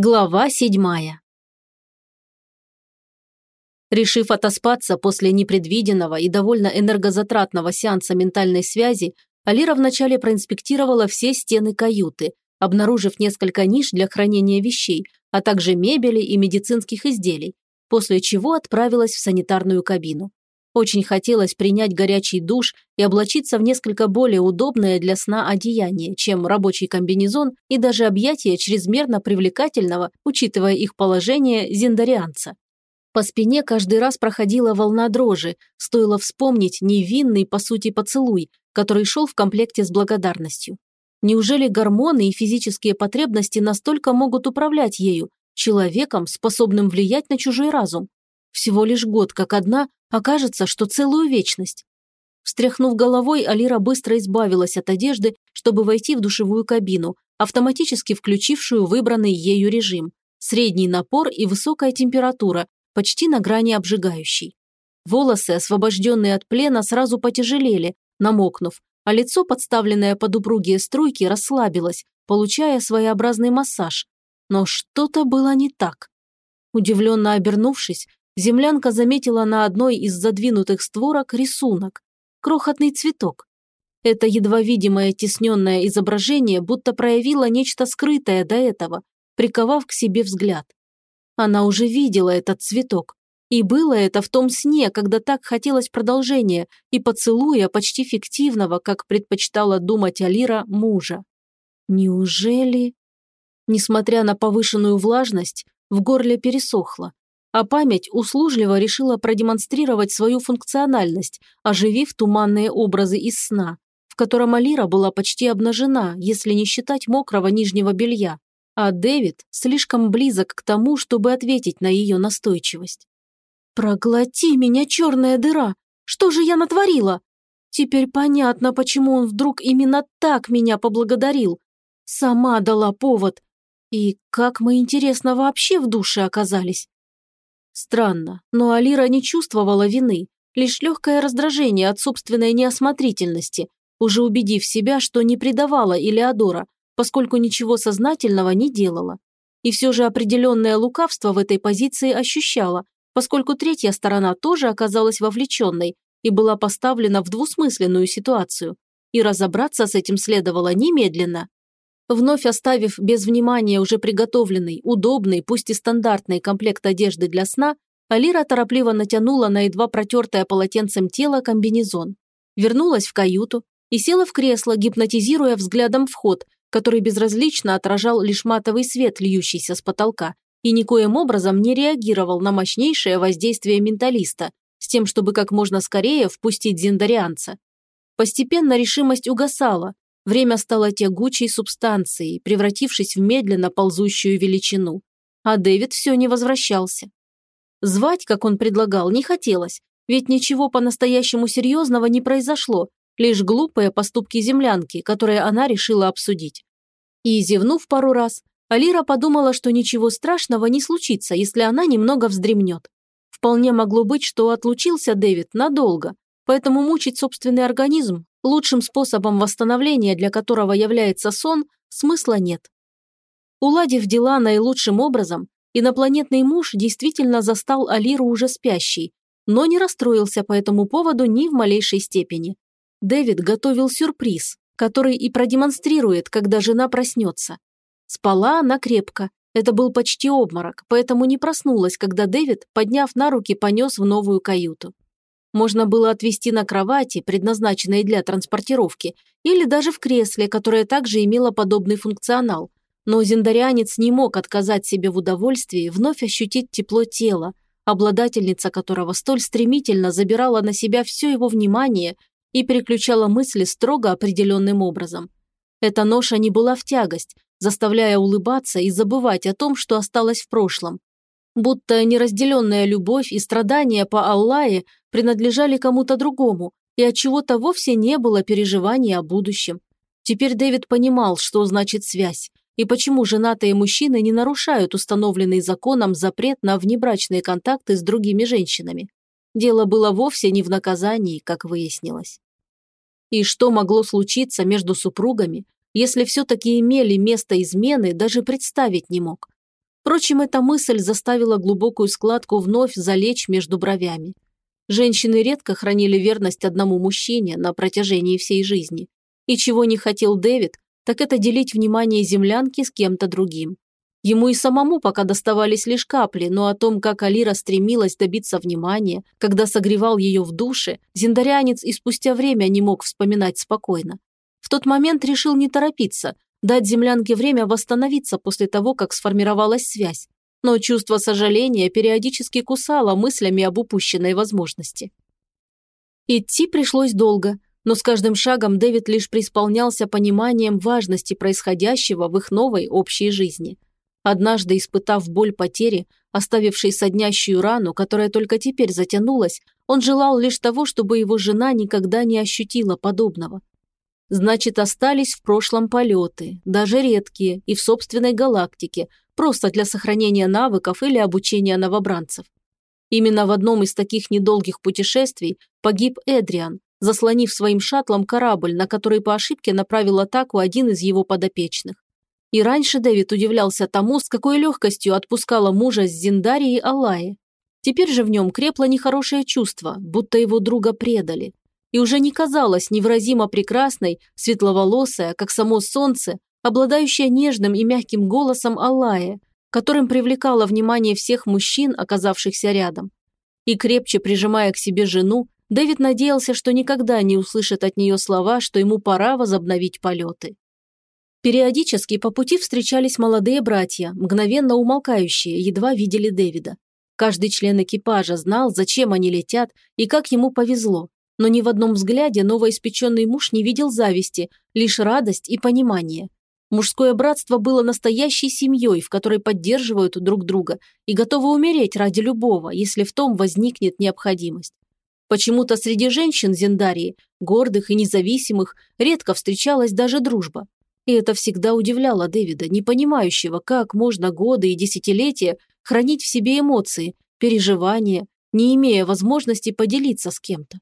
Глава седьмая Решив отоспаться после непредвиденного и довольно энергозатратного сеанса ментальной связи, Алира вначале проинспектировала все стены каюты, обнаружив несколько ниш для хранения вещей, а также мебели и медицинских изделий, после чего отправилась в санитарную кабину. Очень хотелось принять горячий душ и облачиться в несколько более удобное для сна одеяние, чем рабочий комбинезон и даже объятия чрезмерно привлекательного, учитывая их положение, зендарианца. По спине каждый раз проходила волна дрожи, стоило вспомнить невинный, по сути, поцелуй, который шел в комплекте с благодарностью. Неужели гормоны и физические потребности настолько могут управлять ею, человеком, способным влиять на чужой разум? Всего лишь год, как одна, окажется, что целую вечность. Встряхнув головой, Алира быстро избавилась от одежды, чтобы войти в душевую кабину, автоматически включившую выбранный ею режим. Средний напор и высокая температура, почти на грани обжигающей. Волосы, освобожденные от плена, сразу потяжелели, намокнув, а лицо, подставленное под упругие струйки, расслабилось, получая своеобразный массаж. Но что-то было не так. Удивленно обернувшись, землянка заметила на одной из задвинутых створок рисунок. Крохотный цветок. Это едва видимое тесненное изображение будто проявило нечто скрытое до этого, приковав к себе взгляд. Она уже видела этот цветок. И было это в том сне, когда так хотелось продолжения и поцелуя почти фиктивного, как предпочитала думать Алира, мужа. Неужели... Несмотря на повышенную влажность, в горле пересохло, а память услужливо решила продемонстрировать свою функциональность, оживив туманные образы из сна, в котором Алира была почти обнажена, если не считать мокрого нижнего белья, а Дэвид слишком близок к тому, чтобы ответить на ее настойчивость. «Проглоти меня, черная дыра! Что же я натворила?» Теперь понятно, почему он вдруг именно так меня поблагодарил. Сама дала повод. И как мы, интересно, вообще в душе оказались? Странно, но Алира не чувствовала вины, лишь легкое раздражение от собственной неосмотрительности, уже убедив себя, что не предавала Илеодора, поскольку ничего сознательного не делала. И все же определенное лукавство в этой позиции ощущала, поскольку третья сторона тоже оказалась вовлеченной и была поставлена в двусмысленную ситуацию. И разобраться с этим следовало немедленно. Вновь оставив без внимания уже приготовленный, удобный, пусть и стандартный комплект одежды для сна, Алира торопливо натянула на едва протертое полотенцем тело комбинезон. Вернулась в каюту и села в кресло, гипнотизируя взглядом вход, который безразлично отражал лишь матовый свет, льющийся с потолка, и никоим образом не реагировал на мощнейшее воздействие менталиста, с тем, чтобы как можно скорее впустить зендарианца. Постепенно решимость угасала, Время стало тягучей субстанцией, превратившись в медленно ползущую величину. А Дэвид все не возвращался. Звать, как он предлагал, не хотелось, ведь ничего по-настоящему серьезного не произошло, лишь глупые поступки землянки, которые она решила обсудить. И, зевнув пару раз, Алира подумала, что ничего страшного не случится, если она немного вздремнет. Вполне могло быть, что отлучился Дэвид надолго, поэтому мучить собственный организм лучшим способом восстановления для которого является сон, смысла нет. Уладив дела наилучшим образом, инопланетный муж действительно застал Алиру уже спящей, но не расстроился по этому поводу ни в малейшей степени. Дэвид готовил сюрприз, который и продемонстрирует, когда жена проснется. Спала она крепко, это был почти обморок, поэтому не проснулась, когда Дэвид, подняв на руки, понес в новую каюту. Можно было отвезти на кровати, предназначенной для транспортировки, или даже в кресле, которое также имело подобный функционал. Но зендарианец не мог отказать себе в удовольствии вновь ощутить тепло тела, обладательница которого столь стремительно забирала на себя все его внимание и переключала мысли строго определенным образом. Эта ноша не была в тягость, заставляя улыбаться и забывать о том, что осталось в прошлом. Будто неразделенная любовь и страдания по Аллае принадлежали кому-то другому, и от чего-то вовсе не было переживаний о будущем. Теперь Дэвид понимал, что значит связь, и почему женатые мужчины не нарушают установленный законом запрет на внебрачные контакты с другими женщинами. Дело было вовсе не в наказании, как выяснилось. И что могло случиться между супругами, если все-таки имели место измены, даже представить не мог. Впрочем, эта мысль заставила глубокую складку вновь залечь между бровями. Женщины редко хранили верность одному мужчине на протяжении всей жизни. И чего не хотел Дэвид, так это делить внимание землянки с кем-то другим. Ему и самому пока доставались лишь капли, но о том, как Алира стремилась добиться внимания, когда согревал ее в душе, зиндарянец и спустя время не мог вспоминать спокойно. В тот момент решил не торопиться, дать землянке время восстановиться после того, как сформировалась связь. Но чувство сожаления периодически кусало мыслями об упущенной возможности. Идти пришлось долго, но с каждым шагом Дэвид лишь преисполнялся пониманием важности происходящего в их новой общей жизни – Однажды, испытав боль потери, оставившей соднящую рану, которая только теперь затянулась, он желал лишь того, чтобы его жена никогда не ощутила подобного. Значит, остались в прошлом полеты, даже редкие, и в собственной галактике, просто для сохранения навыков или обучения новобранцев. Именно в одном из таких недолгих путешествий погиб Эдриан, заслонив своим шаттлом корабль, на который по ошибке направил атаку один из его подопечных. И раньше Дэвид удивлялся тому, с какой легкостью отпускала мужа с Зиндарией Аллаи. Теперь же в нем крепло нехорошее чувство, будто его друга предали. И уже не казалась невыразимо прекрасной, светловолосая, как само солнце, обладающая нежным и мягким голосом Аллая, которым привлекала внимание всех мужчин, оказавшихся рядом. И крепче прижимая к себе жену, Дэвид надеялся, что никогда не услышит от нее слова, что ему пора возобновить полеты. Периодически по пути встречались молодые братья, мгновенно умолкающие, едва видели Дэвида. Каждый член экипажа знал, зачем они летят и как ему повезло. Но ни в одном взгляде новоиспеченный муж не видел зависти, лишь радость и понимание. Мужское братство было настоящей семьей, в которой поддерживают друг друга и готовы умереть ради любого, если в том возникнет необходимость. Почему-то среди женщин Зендарии, гордых и независимых, редко встречалась даже дружба. И это всегда удивляло Дэвида, не понимающего, как можно годы и десятилетия хранить в себе эмоции, переживания, не имея возможности поделиться с кем-то.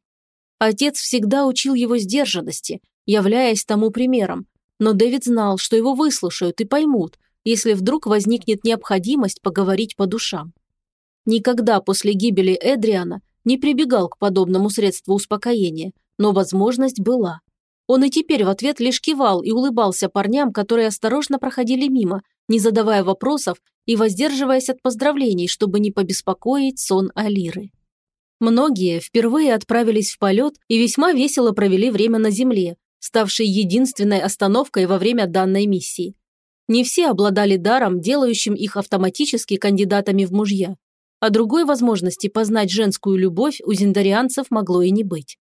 Отец всегда учил его сдержанности, являясь тому примером, но Дэвид знал, что его выслушают и поймут, если вдруг возникнет необходимость поговорить по душам. Никогда после гибели Эдриана не прибегал к подобному средству успокоения, но возможность была. Он и теперь в ответ лишь кивал и улыбался парням, которые осторожно проходили мимо, не задавая вопросов и воздерживаясь от поздравлений, чтобы не побеспокоить сон Алиры. Многие впервые отправились в полет и весьма весело провели время на Земле, ставшей единственной остановкой во время данной миссии. Не все обладали даром, делающим их автоматически кандидатами в мужья, а другой возможности познать женскую любовь у зиндарианцев могло и не быть.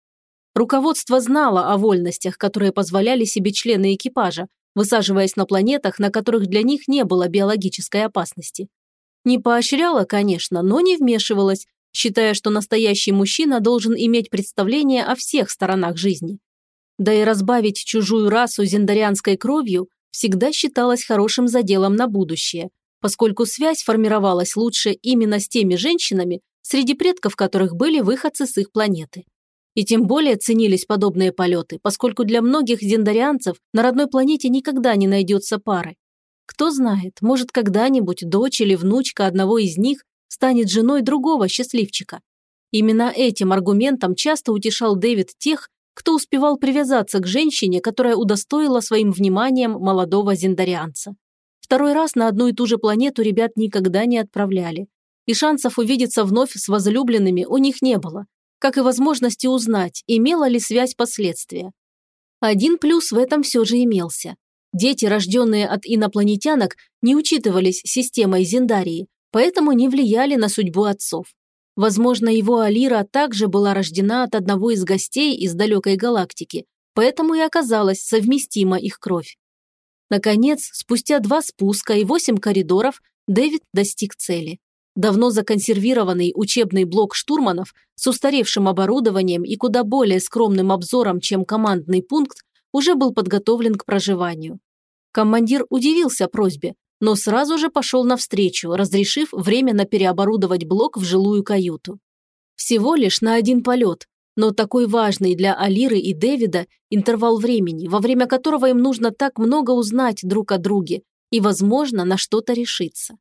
Руководство знало о вольностях, которые позволяли себе члены экипажа, высаживаясь на планетах, на которых для них не было биологической опасности. Не поощряло, конечно, но не вмешивалось, считая, что настоящий мужчина должен иметь представление о всех сторонах жизни. Да и разбавить чужую расу зендарианской кровью всегда считалось хорошим заделом на будущее, поскольку связь формировалась лучше именно с теми женщинами, среди предков которых были выходцы с их планеты. И тем более ценились подобные полеты, поскольку для многих зендарианцев на родной планете никогда не найдется пары. Кто знает, может когда-нибудь дочь или внучка одного из них станет женой другого счастливчика. Именно этим аргументом часто утешал Дэвид тех, кто успевал привязаться к женщине, которая удостоила своим вниманием молодого зендарианца. Второй раз на одну и ту же планету ребят никогда не отправляли. И шансов увидеться вновь с возлюбленными у них не было как и возможности узнать, имела ли связь последствия. Один плюс в этом все же имелся. Дети, рожденные от инопланетянок, не учитывались системой Зендарии, поэтому не влияли на судьбу отцов. Возможно, его Алира также была рождена от одного из гостей из далекой галактики, поэтому и оказалась совместима их кровь. Наконец, спустя два спуска и восемь коридоров, Дэвид достиг цели. Давно законсервированный учебный блок штурманов с устаревшим оборудованием и куда более скромным обзором, чем командный пункт, уже был подготовлен к проживанию. Командир удивился просьбе, но сразу же пошел навстречу, разрешив временно переоборудовать блок в жилую каюту. Всего лишь на один полет, но такой важный для Алиры и Дэвида интервал времени, во время которого им нужно так много узнать друг о друге и, возможно, на что-то решиться.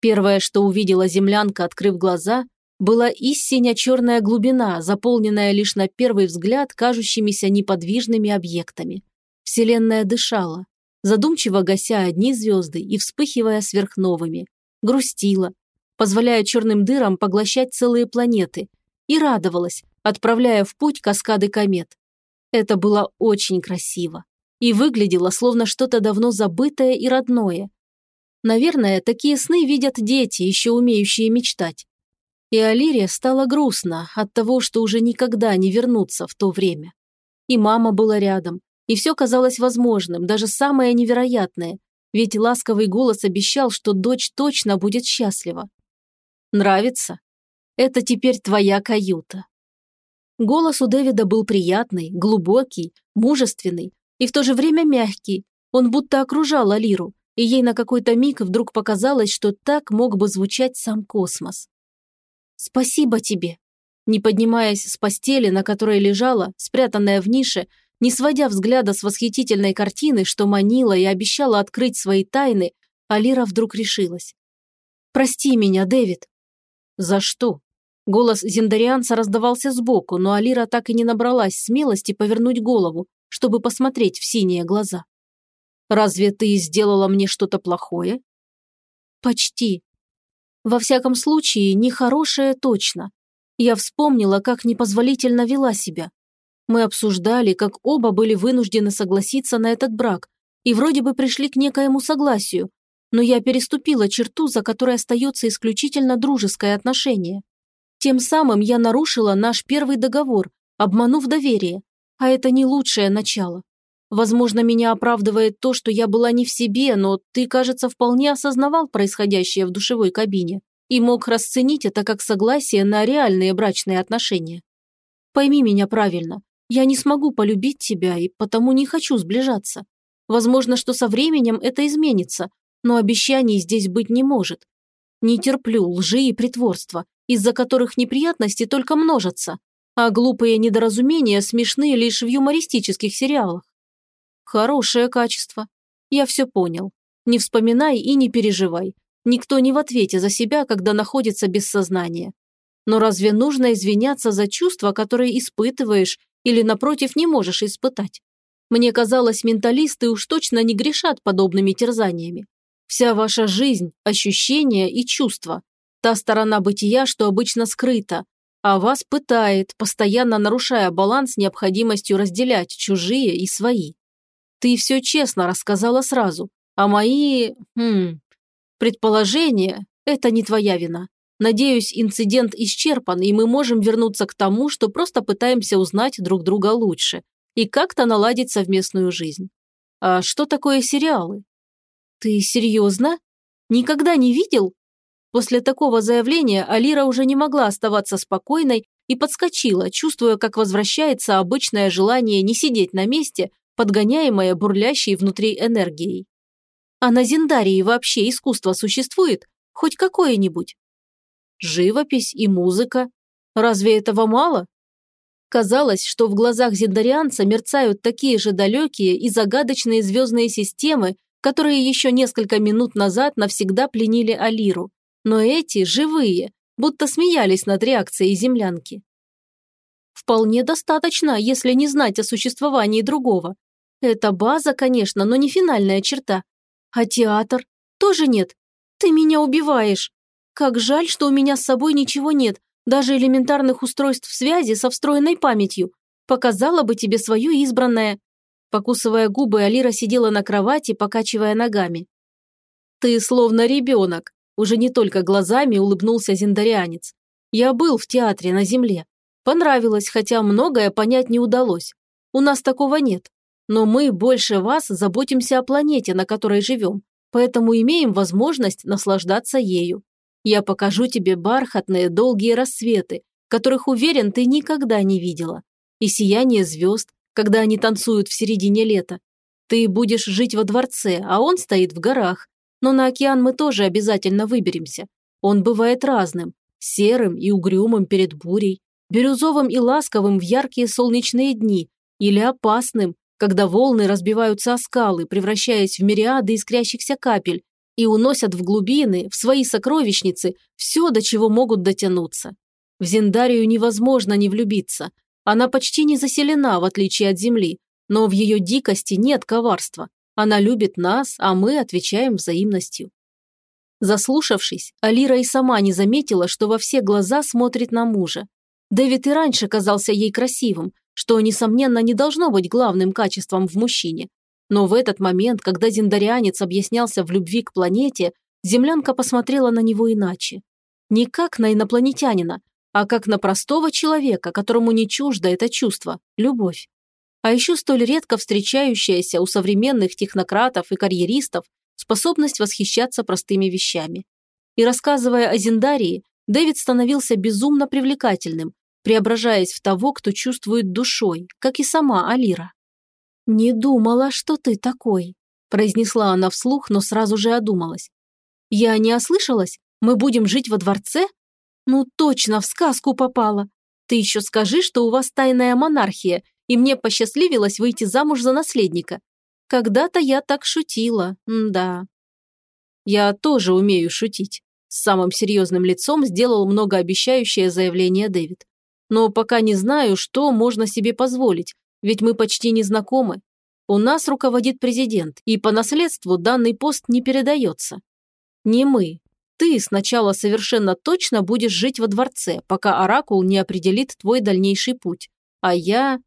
Первое, что увидела землянка, открыв глаза, была истинно черная глубина, заполненная лишь на первый взгляд кажущимися неподвижными объектами. Вселенная дышала, задумчиво гася одни звезды и вспыхивая сверхновыми, грустила, позволяя черным дырам поглощать целые планеты, и радовалась, отправляя в путь каскады комет. Это было очень красиво и выглядело словно что-то давно забытое и родное. Наверное, такие сны видят дети, еще умеющие мечтать. И Алире стало грустно от того, что уже никогда не вернуться в то время. И мама была рядом, и все казалось возможным, даже самое невероятное, ведь ласковый голос обещал, что дочь точно будет счастлива. «Нравится? Это теперь твоя каюта». Голос у Дэвида был приятный, глубокий, мужественный и в то же время мягкий. Он будто окружал Алиру, и ей на какой-то миг вдруг показалось, что так мог бы звучать сам космос. «Спасибо тебе!» Не поднимаясь с постели, на которой лежала, спрятанная в нише, не сводя взгляда с восхитительной картины, что манила и обещала открыть свои тайны, Алира вдруг решилась. «Прости меня, Дэвид». «За что?» Голос зиндарианца раздавался сбоку, но Алира так и не набралась смелости повернуть голову, чтобы посмотреть в синие глаза. «Разве ты сделала мне что-то плохое?» «Почти. Во всяком случае, нехорошее точно. Я вспомнила, как непозволительно вела себя. Мы обсуждали, как оба были вынуждены согласиться на этот брак, и вроде бы пришли к некоему согласию, но я переступила черту, за которой остается исключительно дружеское отношение. Тем самым я нарушила наш первый договор, обманув доверие, а это не лучшее начало. Возможно, меня оправдывает то, что я была не в себе, но ты, кажется, вполне осознавал происходящее в душевой кабине и мог расценить это как согласие на реальные брачные отношения. Пойми меня правильно, я не смогу полюбить тебя и потому не хочу сближаться. Возможно, что со временем это изменится, но обещаний здесь быть не может. Не терплю лжи и притворства, из-за которых неприятности только множатся, а глупые недоразумения смешны лишь в юмористических сериалах. Хорошее качество. Я все понял. Не вспоминай и не переживай. Никто не в ответе за себя, когда находится без сознания. Но разве нужно извиняться за чувства, которые испытываешь или, напротив, не можешь испытать? Мне казалось, менталисты уж точно не грешат подобными терзаниями. Вся ваша жизнь, ощущения и чувства. Та сторона бытия, что обычно скрыта, а вас пытает, постоянно нарушая баланс необходимостью разделять чужие и свои. Ты все честно рассказала сразу, а мои... Хм, предположения – это не твоя вина. Надеюсь, инцидент исчерпан, и мы можем вернуться к тому, что просто пытаемся узнать друг друга лучше и как-то наладить совместную жизнь. А что такое сериалы? Ты серьезно? Никогда не видел? После такого заявления Алира уже не могла оставаться спокойной и подскочила, чувствуя, как возвращается обычное желание не сидеть на месте, подгоняемое бурлящей внутри энергией. А на Зиндарии вообще искусство существует? Хоть какое-нибудь? Живопись и музыка. Разве этого мало? Казалось, что в глазах зиндарианца мерцают такие же далекие и загадочные звездные системы, которые еще несколько минут назад навсегда пленили Алиру. Но эти живые, будто смеялись над реакцией землянки. Вполне достаточно, если не знать о существовании другого, это база, конечно, но не финальная черта. А театр? Тоже нет. Ты меня убиваешь. Как жаль, что у меня с собой ничего нет, даже элементарных устройств связи со встроенной памятью. Показала бы тебе свое избранное. Покусывая губы, Алира сидела на кровати, покачивая ногами. «Ты словно ребенок», – уже не только глазами улыбнулся зиндарианец. «Я был в театре на земле. Понравилось, хотя многое понять не удалось. У нас такого нет. Но мы больше вас заботимся о планете, на которой живем, поэтому имеем возможность наслаждаться ею. Я покажу тебе бархатные долгие рассветы, которых, уверен, ты никогда не видела, и сияние звезд, когда они танцуют в середине лета. Ты будешь жить во дворце, а он стоит в горах. Но на океан мы тоже обязательно выберемся. Он бывает разным, серым и угрюмым перед бурей, бирюзовым и ласковым в яркие солнечные дни или опасным, когда волны разбиваются о скалы, превращаясь в мириады искрящихся капель, и уносят в глубины, в свои сокровищницы, все, до чего могут дотянуться. В Зиндарию невозможно не влюбиться. Она почти не заселена, в отличие от Земли, но в ее дикости нет коварства. Она любит нас, а мы отвечаем взаимностью. Заслушавшись, Алира и сама не заметила, что во все глаза смотрит на мужа. Дэвид и раньше казался ей красивым, что, несомненно, не должно быть главным качеством в мужчине. Но в этот момент, когда зиндарианец объяснялся в любви к планете, землянка посмотрела на него иначе. Не как на инопланетянина, а как на простого человека, которому не чуждо это чувство – любовь. А еще столь редко встречающаяся у современных технократов и карьеристов способность восхищаться простыми вещами. И рассказывая о Зиндарии, Дэвид становился безумно привлекательным, преображаясь в того, кто чувствует душой, как и сама Алира. «Не думала, что ты такой», – произнесла она вслух, но сразу же одумалась. «Я не ослышалась? Мы будем жить во дворце? Ну точно, в сказку попала. Ты еще скажи, что у вас тайная монархия, и мне посчастливилось выйти замуж за наследника. Когда-то я так шутила, да. Я тоже умею шутить. С самым серьезным лицом сделал многообещающее заявление Дэвид. Но пока не знаю, что можно себе позволить, ведь мы почти не знакомы. У нас руководит президент, и по наследству данный пост не передается. Не мы. Ты сначала совершенно точно будешь жить во дворце, пока Оракул не определит твой дальнейший путь. А я...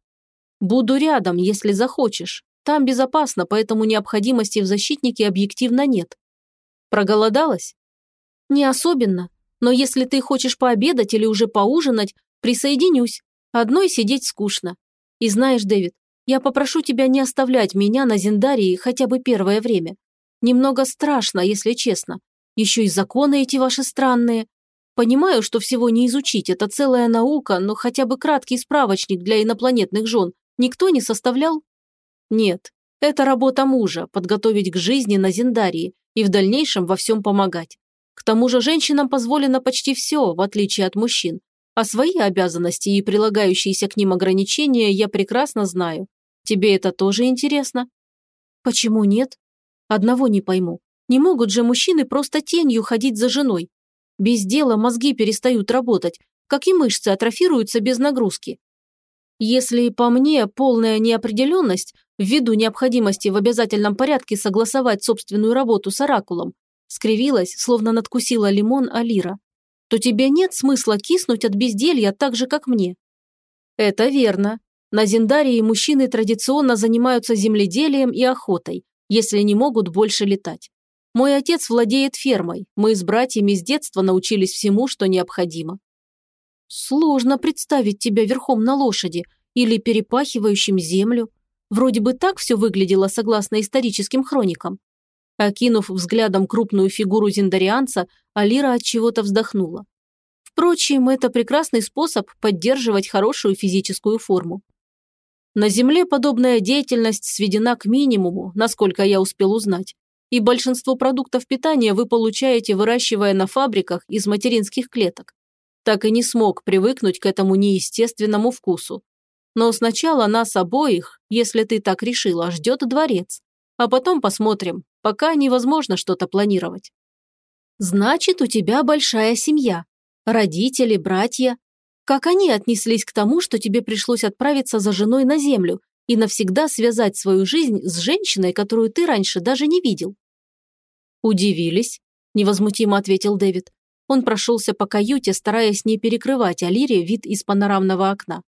Буду рядом, если захочешь, там безопасно, поэтому необходимости в защитнике объективно нет. Проголодалась? Не особенно, но если ты хочешь пообедать или уже поужинать, присоединюсь. Одной сидеть скучно. И знаешь, Дэвид, я попрошу тебя не оставлять меня на Зиндарии хотя бы первое время. Немного страшно, если честно. Еще и законы эти ваши странные. Понимаю, что всего не изучить, это целая наука, но хотя бы краткий справочник для инопланетных жен никто не составлял? Нет, это работа мужа – подготовить к жизни на Зиндарии и в дальнейшем во всем помогать. К тому же женщинам позволено почти все, в отличие от мужчин. А свои обязанности и прилагающиеся к ним ограничения я прекрасно знаю. Тебе это тоже интересно? Почему нет? Одного не пойму. Не могут же мужчины просто тенью ходить за женой. Без дела мозги перестают работать, как и мышцы атрофируются без нагрузки. Если по мне полная неопределенность, ввиду необходимости в обязательном порядке согласовать собственную работу с оракулом, скривилась, словно надкусила лимон Алира, то тебе нет смысла киснуть от безделья так же, как мне. Это верно. На Зиндарии мужчины традиционно занимаются земледелием и охотой, если не могут больше летать. Мой отец владеет фермой, мы с братьями с детства научились всему, что необходимо. Сложно представить тебя верхом на лошади или перепахивающим землю. Вроде бы так все выглядело согласно историческим хроникам. Окинув взглядом крупную фигуру зиндарианца, Алира от чего-то вздохнула. Впрочем, это прекрасный способ поддерживать хорошую физическую форму. На Земле подобная деятельность сведена к минимуму, насколько я успел узнать, и большинство продуктов питания вы получаете, выращивая на фабриках из материнских клеток так и не смог привыкнуть к этому неестественному вкусу. Но сначала нас обоих, если ты так решила, ждет дворец. А потом посмотрим, пока невозможно что-то планировать. Значит, у тебя большая семья. Родители, братья. Как они отнеслись к тому, что тебе пришлось отправиться за женой на землю и навсегда связать свою жизнь с женщиной, которую ты раньше даже не видел? Удивились, невозмутимо ответил Дэвид. Он прошелся по каюте, стараясь не перекрывать Алире вид из панорамного окна.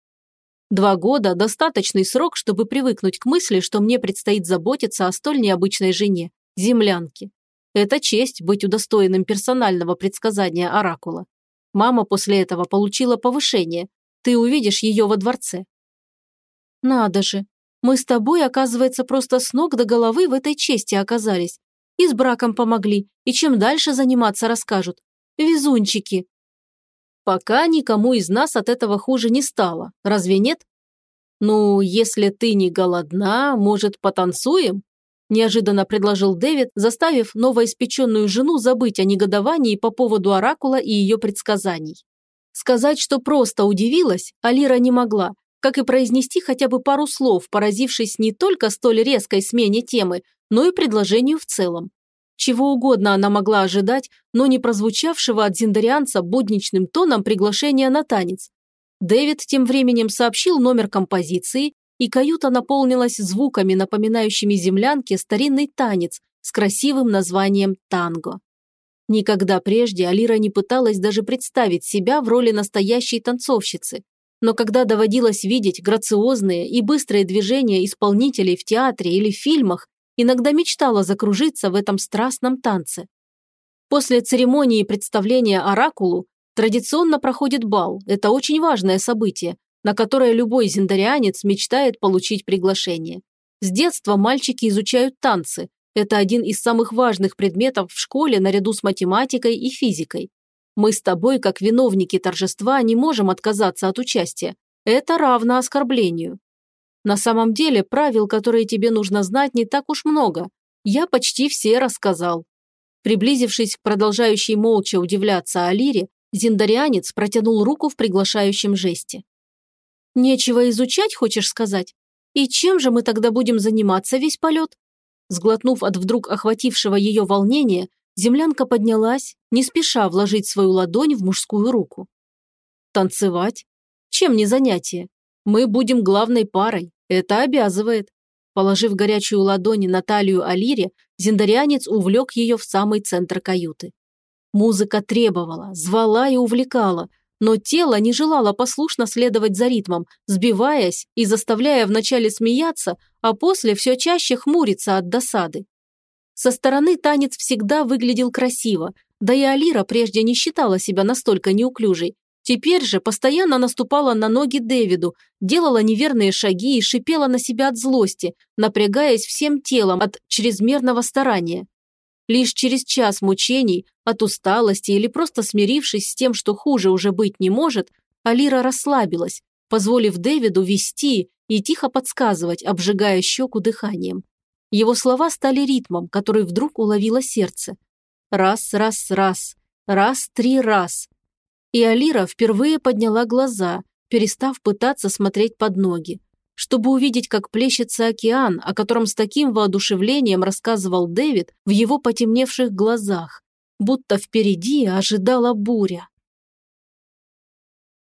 Два года – достаточный срок, чтобы привыкнуть к мысли, что мне предстоит заботиться о столь необычной жене – землянке. Это честь быть удостоенным персонального предсказания Оракула. Мама после этого получила повышение. Ты увидишь ее во дворце. Надо же, мы с тобой, оказывается, просто с ног до головы в этой чести оказались. И с браком помогли, и чем дальше заниматься расскажут. Везунчики. Пока никому из нас от этого хуже не стало, разве нет? Ну, если ты не голодна, может, потанцуем? Неожиданно предложил Дэвид, заставив новоиспеченную жену забыть о негодовании по поводу Оракула и ее предсказаний. Сказать, что просто удивилась, Алира не могла, как и произнести хотя бы пару слов, поразившись не только столь резкой смене темы, но и предложению в целом. Чего угодно она могла ожидать, но не прозвучавшего от зиндарианца будничным тоном приглашения на танец. Дэвид тем временем сообщил номер композиции, и каюта наполнилась звуками, напоминающими землянке старинный танец с красивым названием «танго». Никогда прежде Алира не пыталась даже представить себя в роли настоящей танцовщицы. Но когда доводилось видеть грациозные и быстрые движения исполнителей в театре или фильмах, иногда мечтала закружиться в этом страстном танце. После церемонии представления оракулу традиционно проходит бал. Это очень важное событие, на которое любой зиндарианец мечтает получить приглашение. С детства мальчики изучают танцы, это один из самых важных предметов в школе наряду с математикой и физикой. Мы с тобой, как виновники торжества, не можем отказаться от участия. Это равно оскорблению. На самом деле, правил, которые тебе нужно знать, не так уж много. Я почти все рассказал. Приблизившись к продолжающей молча удивляться Алире, зиндарианец протянул руку в приглашающем жесте. «Нечего изучать, хочешь сказать? И чем же мы тогда будем заниматься весь полет?» Сглотнув от вдруг охватившего ее волнения, землянка поднялась, не спеша вложить свою ладонь в мужскую руку. «Танцевать? Чем не занятие? Мы будем главной парой, это обязывает». Положив горячую ладонь на талию Алире, зиндарианец увлек ее в самый центр каюты. Музыка требовала, звала и увлекала, но тело не желало послушно следовать за ритмом, сбиваясь и заставляя вначале смеяться, а после все чаще хмуриться от досады. Со стороны танец всегда выглядел красиво, да и Алира прежде не считала себя настолько неуклюжей. Теперь же постоянно наступала на ноги Дэвиду, делала неверные шаги и шипела на себя от злости, напрягаясь всем телом от чрезмерного старания. Лишь через час мучений, от усталости или просто смирившись с тем, что хуже уже быть не может, Алира расслабилась, позволив Дэвиду вести и тихо подсказывать, обжигая щеку дыханием. Его слова стали ритмом, который вдруг уловило сердце. Раз, раз, раз, раз, три раз. И Алира впервые подняла глаза, перестав пытаться смотреть под ноги чтобы увидеть, как плещется океан, о котором с таким воодушевлением рассказывал Дэвид в его потемневших глазах, будто впереди ожидала буря.